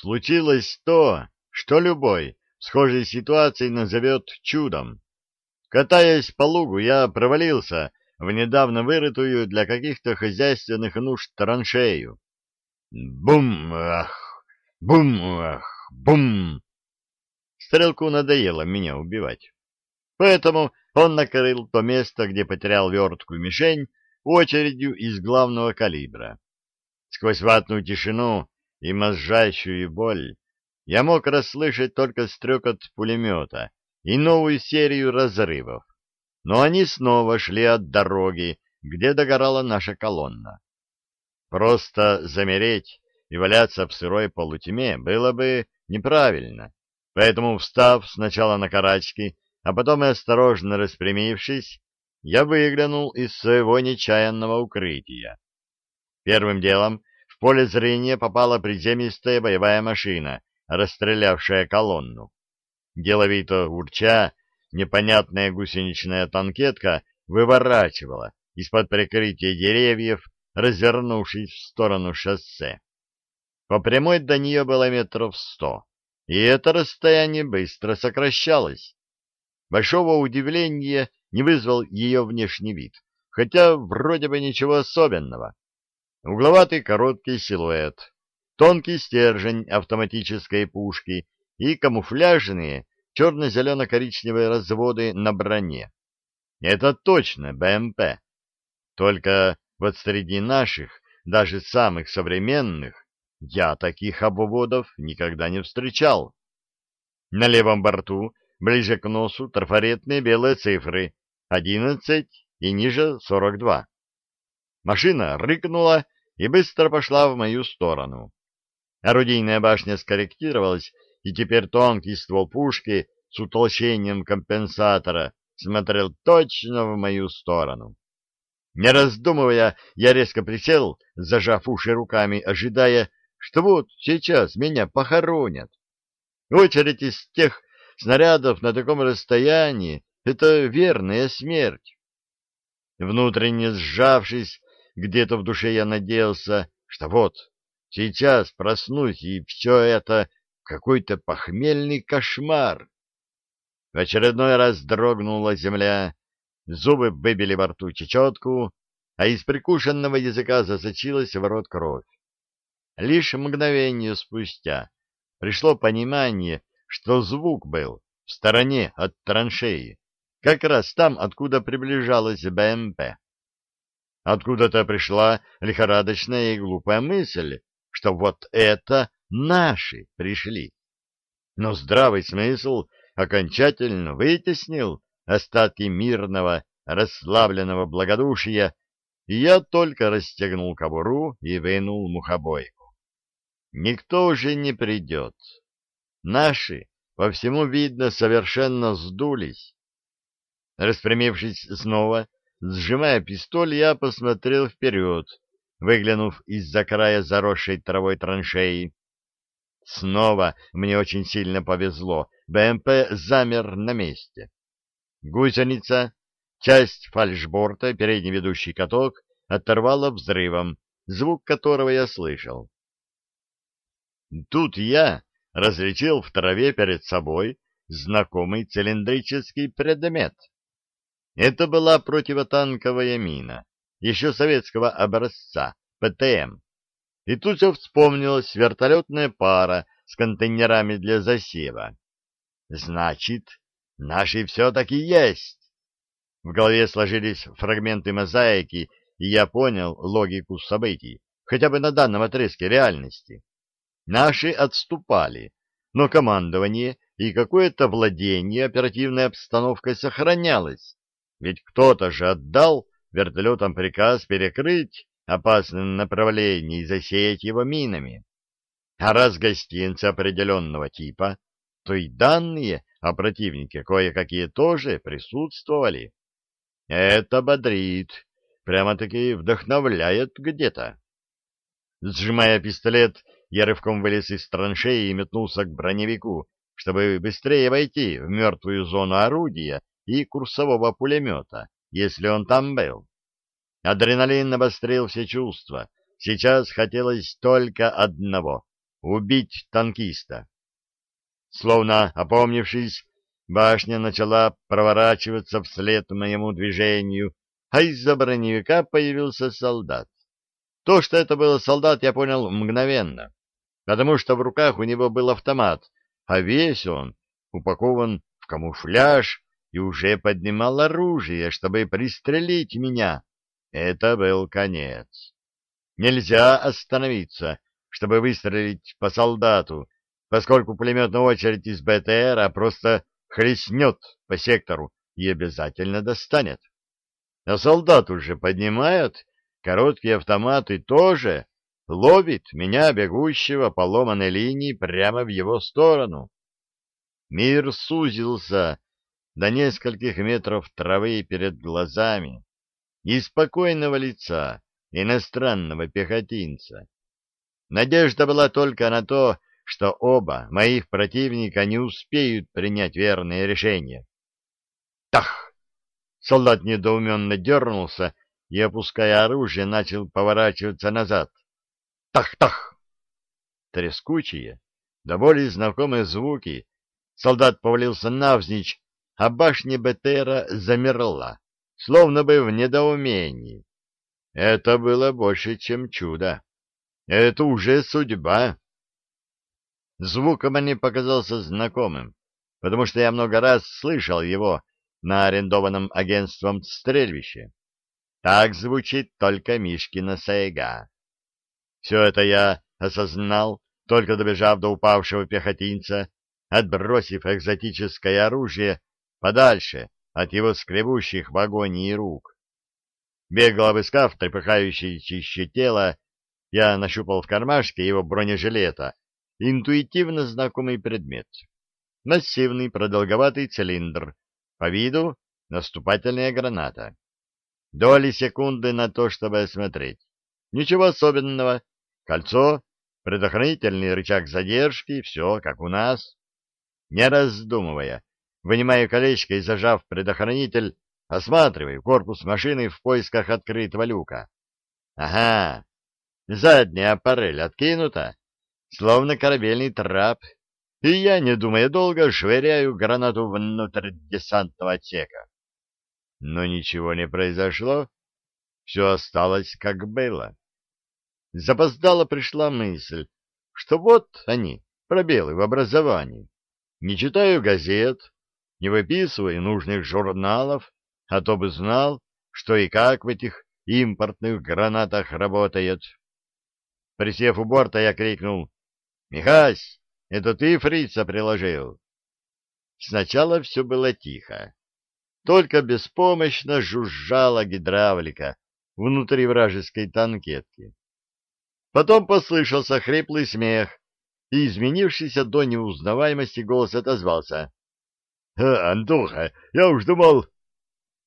Случилось то, что любой в схожей ситуации назовет чудом. Катаясь по лугу, я провалился в недавно вырытую для каких-то хозяйственных нужд траншею. Бум-ах! Бум-ах! Бум! Стрелку надоело меня убивать. Поэтому он накрыл то место, где потерял верткую мишень, очередью из главного калибра. Сквозь ватную тишину и мозжащую боль я мог расслышать только стрекот пулемета и новую серию разрывов. Но они снова шли от дороги, где догорала наша колонна. Просто замереть и валяться в сырой полутьме было бы неправильно, поэтому, встав сначала на карачки, а потом и осторожно распрямившись, я выглянул из своего нечаянного укрытия. Первым делом в поле зрения попала приземистая боевая машина, расстрелявшая колонну. Деловито урча, непонятная гусеничная танкетка выворачивала из-под прикрытия деревьев, развернувшись в сторону шоссе. По прямой до нее было метров сто, и это расстояние быстро сокращалось. Большого удивления не вызвал ее внешний вид, хотя вроде бы ничего особенного. Угловатый короткий силуэт, тонкий стержень автоматической пушки и камуфляжные черно-зелено-коричневые разводы на броне. Это точно БМП. Только вот среди наших, даже самых современных, я таких обводов никогда не встречал. На левом борту, ближе к носу, трафаретные белые цифры 11 и ниже 42. Машина рыкнула и быстро пошла в мою сторону. Орудийная башня скорректировалась, и теперь тонкий ствол пушки с утолщением компенсатора смотрел точно в мою сторону. Не раздумывая, я резко присел, зажав уши руками, ожидая, что вот сейчас меня похоронят. Очередь из тех снарядов на таком расстоянии — это верная смерть. Внутренне сжавшись, где-то в душе я надеялся, что вот, сейчас проснусь, и все это какой-то похмельный кошмар. В очередной раз дрогнула земля, зубы выбили во рту чечетку, а из прикушенного языка засочилась в рот кровь. Лишь мгновение спустя пришло понимание, что звук был в стороне от траншеи, как раз там, откуда приближалась БМП. Откуда-то пришла лихорадочная и глупая мысль, что вот это наши пришли. Но здравый смысл окончательно вытеснил остатки мирного, расслабленного благодушия, и я только расстегнул кобуру и вынул мухобойку никто уже не придет. Наши, по всему видно, совершенно сдулись. Распрямившись снова, сжимая пистоль, я посмотрел вперед, выглянув из-за края заросшей травой траншеи. Снова мне очень сильно повезло. БМП замер на месте. Гусеница, часть фальшборта, передний ведущий каток, оторвала взрывом, звук которого я слышал. Тут я различил в траве перед собой знакомый цилиндрический предмет. Это была противотанковая мина, еще советского образца, ПТМ. И тут же вспомнилась вертолетная пара с контейнерами для засева. Значит, наши все-таки есть. В голове сложились фрагменты мозаики, и я понял логику событий, хотя бы на данном отрезке реальности. Наши отступали, но командование и какое-то владение оперативной обстановкой сохранялось, ведь кто-то же отдал вертолетам приказ перекрыть опасное направление и засеять его минами. А раз гостинцы определенного типа, то и данные о противнике кое-какие тоже присутствовали. Это бодрит, прямо-таки вдохновляет где-то. Сжимая пистолет, я рывком вылез из траншеи и метнулся к броневику, чтобы быстрее войти в мертвую зону орудия и курсового пулемета, если он там был. Адреналин обострил все чувства. Сейчас хотелось только одного — убить танкиста. Словно опомнившись, башня начала проворачиваться вслед моему движению, а из-за броневика появился солдат. То, что это был солдат, я понял мгновенно, потому что в руках у него был автомат, а весь он упакован в камуфляж и уже поднимал оружие, чтобы пристрелить меня. Это был конец. Нельзя остановиться, чтобы выстрелить по солдату, поскольку пулеметная очередь из БТРа просто хлестнет по сектору и обязательно достанет. А солдат уже поднимает короткий автомат и тоже ловит меня, бегущего по ломаной линии, прямо в его сторону. Мир сузился до нескольких метров травы перед глазами и спокойного лица иностранного пехотинца. Надежда была только на то, что оба моих противника не успеют принять верное решение. Тах! Солдат недоуменно дернулся и, опуская оружие, начал поворачиваться назад. Тах-тах! Трескучие, до боли знакомые звуки. Солдат повалился навзничь, а башня БТРа замерла, словно бы в недоумении. Это было больше, чем чудо. Это уже судьба. Звуком мне показался знакомым, потому что я много раз слышал его на арендованном агентством стрельбище. Так звучит только Мишкина сайга. Все это я осознал, только добежав до упавшего пехотинца, отбросив экзотическое оружие подальше от его скребущих в агонии рук. Бегло обыскав трепыхающееся тело, я нащупал в кармашке его бронежилета интуитивно знакомый предмет. Массивный продолговатый цилиндр, по виду наступательная граната. Доли секунды на то, чтобы осмотреть. Ничего особенного. Кольцо, предохранительный рычаг задержки, все как у нас. Не раздумывая, вынимаю колечко и, зажав предохранитель, осматриваю корпус машины в поисках открытого люка. Ага, задняя аппарель откинута, словно корабельный трап, и я, не думая долго, швыряю гранату внутрь десантного отсека. Но ничего не произошло, все осталось как было. Запоздало пришла мысль, что вот они, пробелы в образовании. Не читаю газет, не выписываю нужных журналов, а то бы знал, что и как в этих импортных гранатах работает. Присев у борта, я крикнул «Михась, это ты фрица приложил?» Сначала все было тихо. Только беспомощно жужжала гидравлика внутри вражеской танкетки. Потом послышался хриплый смех, и изменившийся до неузнаваемости голос отозвался. — Антоха, я уж думал...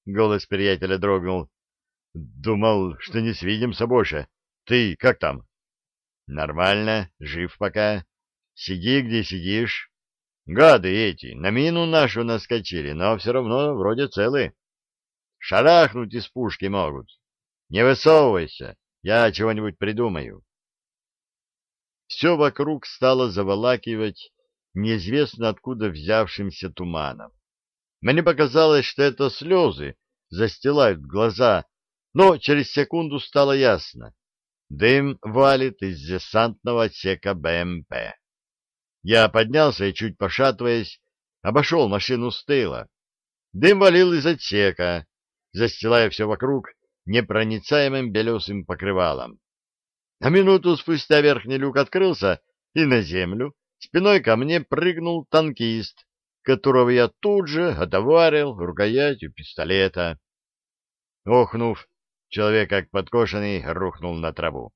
Голос приятеля дрогнул. — Думал, что не свидимся больше. Ты как там? — Нормально, жив пока. Сиди, где сидишь. Гады эти на мину нашу наскочили, но все равно вроде целы. Шарахнуть из пушки могут. Не высовывайся, я чего-нибудь придумаю. Все вокруг стало заволакивать неизвестно откуда взявшимся туманом. Мне показалось, что это слезы застилают глаза, но через секунду стало ясно. Дым валит из десантного отсека БМП. Я поднялся и, чуть пошатываясь, обошел машину с тыла. Дым валил из отсека, застилая все вокруг непроницаемым белесым покрывалом. А минуту спустя верхний люк открылся, и на землю спиной ко мне прыгнул танкист, которого я тут же отоварил рукоятью пистолета. Охнув, Человек, как подкошенный, рухнул на траву.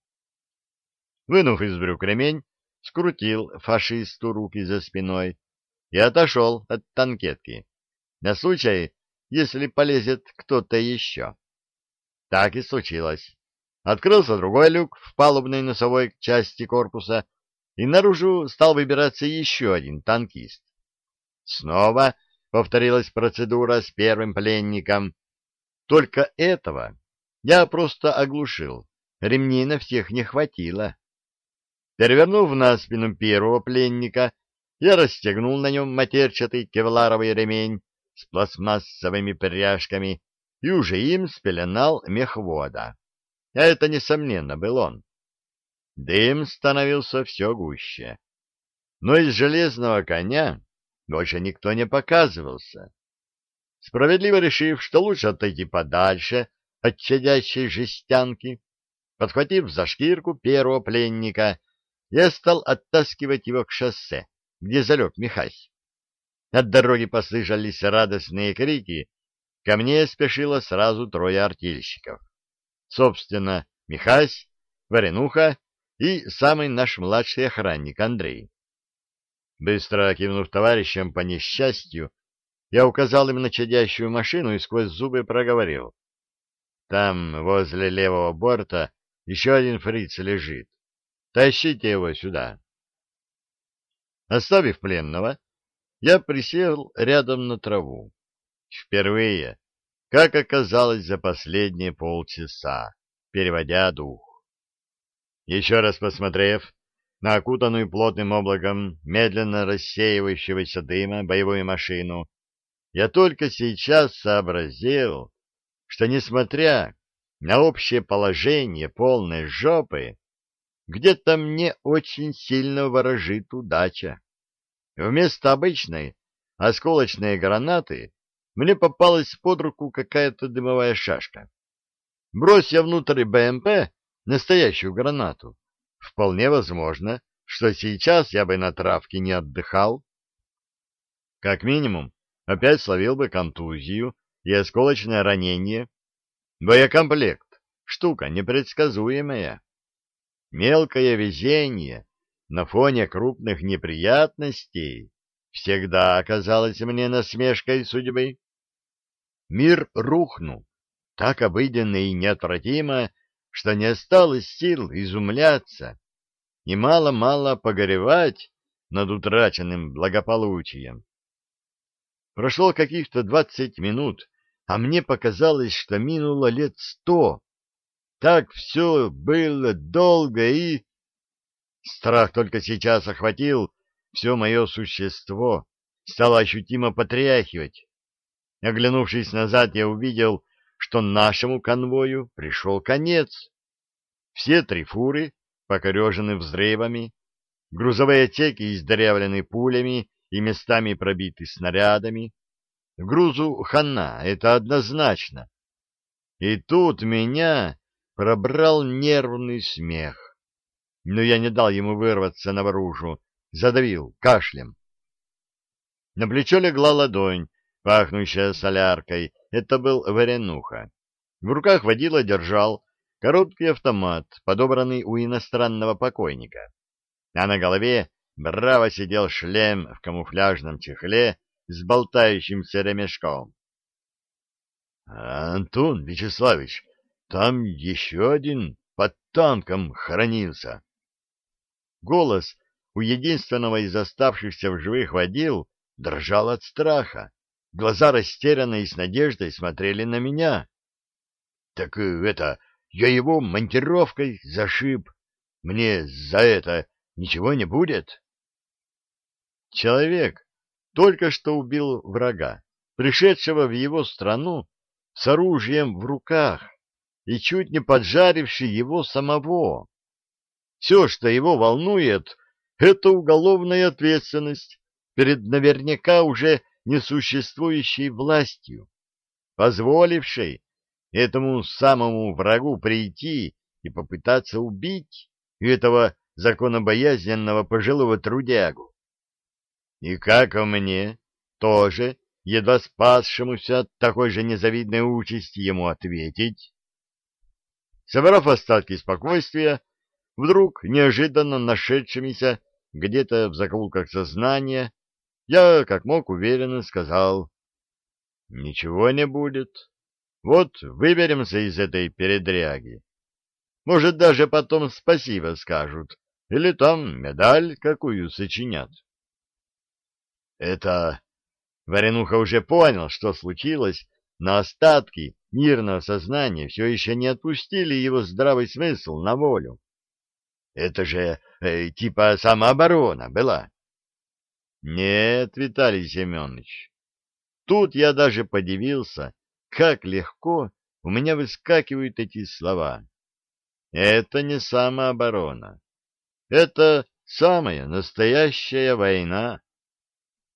Вынув из брюк ремень, скрутил фашисту руки за спиной и отошел от танкетки, на случай, если полезет кто-то еще. Так и случилось. Открылся другой люк в палубной носовой части корпуса, и наружу стал выбираться еще один танкист. Снова повторилась процедура с первым пленником. Только этого я просто оглушил. Ремней на всех не хватило. Перевернув на спину первого пленника, я расстегнул на нем матерчатый кевларовый ремень с пластмассовыми пряжками и уже им спеленал мехвода. А это, несомненно, был он. Дым становился все гуще. Но из железного коня больше никто не показывался. Справедливо решив, что лучше отойти подальше от чадящей жестянки, подхватив за шкирку первого пленника, я стал оттаскивать его к шоссе, где залег Михась. От дороги послышались радостные крики, ко мне спешило сразу трое артельщиков. Собственно, Михась, Варенуха и самый наш младший охранник Андрей. Быстро кивнув товарищам по несчастью, я указал им на чадящую машину и сквозь зубы проговорил. Там, возле левого борта, еще один фриц лежит. Тащите его сюда. Оставив пленного, я присел рядом на траву. Впервые, как оказалось за последние полчаса, переводя дух. Еще раз посмотрев на окутанную плотным облаком медленно рассеивающегося дыма боевую машину, я только сейчас сообразил, что, несмотря на общее положение полной жопы, где-то мне очень сильно ворожит удача. Вместо обычной осколочной гранаты мне попалась под руку какая-то дымовая шашка. Брось я внутрь БМП настоящую гранату, вполне возможно, что сейчас я бы на травке не отдыхал. Как минимум, опять словил бы контузию и осколочное ранение. Боекомплект — штука непредсказуемая. Мелкое везение на фоне крупных неприятностей всегда оказалось мне насмешкой судьбы. Мир рухнул, так обыденно и неотвратимо, что не осталось сил изумляться и мало-мало погоревать над утраченным благополучием. Прошло каких-то двадцать минут, а мне показалось, что минуло лет сто. Так все было долго и... Страх только сейчас охватил все мое существо, стало ощутимо потряхивать. Оглянувшись назад, я увидел, что нашему конвою пришел конец. Все три фуры покорежены взрывами, грузовые отсеки издырявлены пулями и местами пробиты снарядами. Грузу хана, это однозначно. И тут меня пробрал нервный смех. Но я не дал ему вырваться наружу, задавил кашлем. На плечо легла ладонь, пахнущая соляркой. Это был Варенуха. В руках водила держал короткий автомат, подобранный у иностранного покойника. А на голове браво сидел шлем в камуфляжном чехле с болтающимся ремешком. — Антон Вячеславович, там еще один под танком хранился. Голос у единственного из оставшихся в живых водил дрожал от страха. Глаза растерянно и с надеждой смотрели на меня. — Так э, это, я его монтировкой зашиб. Мне за это ничего не будет? Человек только что убил врага, пришедшего в его страну с оружием в руках и чуть не поджаривший его самого. Все, что его волнует, это уголовная ответственность перед наверняка уже несуществующей властью, позволившей этому самому врагу прийти и попытаться убить этого законобоязненного пожилого трудягу. И как мне, тоже, едва спасшемуся от такой же незавидной участи ему ответить? Собрав остатки спокойствия, вдруг неожиданно нашедшимися где-то в закоулках сознания, я, как мог, уверенно сказал, «Ничего не будет. Вот выберемся из этой передряги. Может, даже потом спасибо скажут, или там медаль какую сочинят». Это... Варенуха уже понял, что случилось, но остатки мирного сознания все еще не отпустили его здравый смысл на волю. Это же э, типа самооборона была. Нет, Виталий Семенович. Тут я даже подивился, как легко у меня выскакивают эти слова. Это не самооборона. Это самая настоящая война.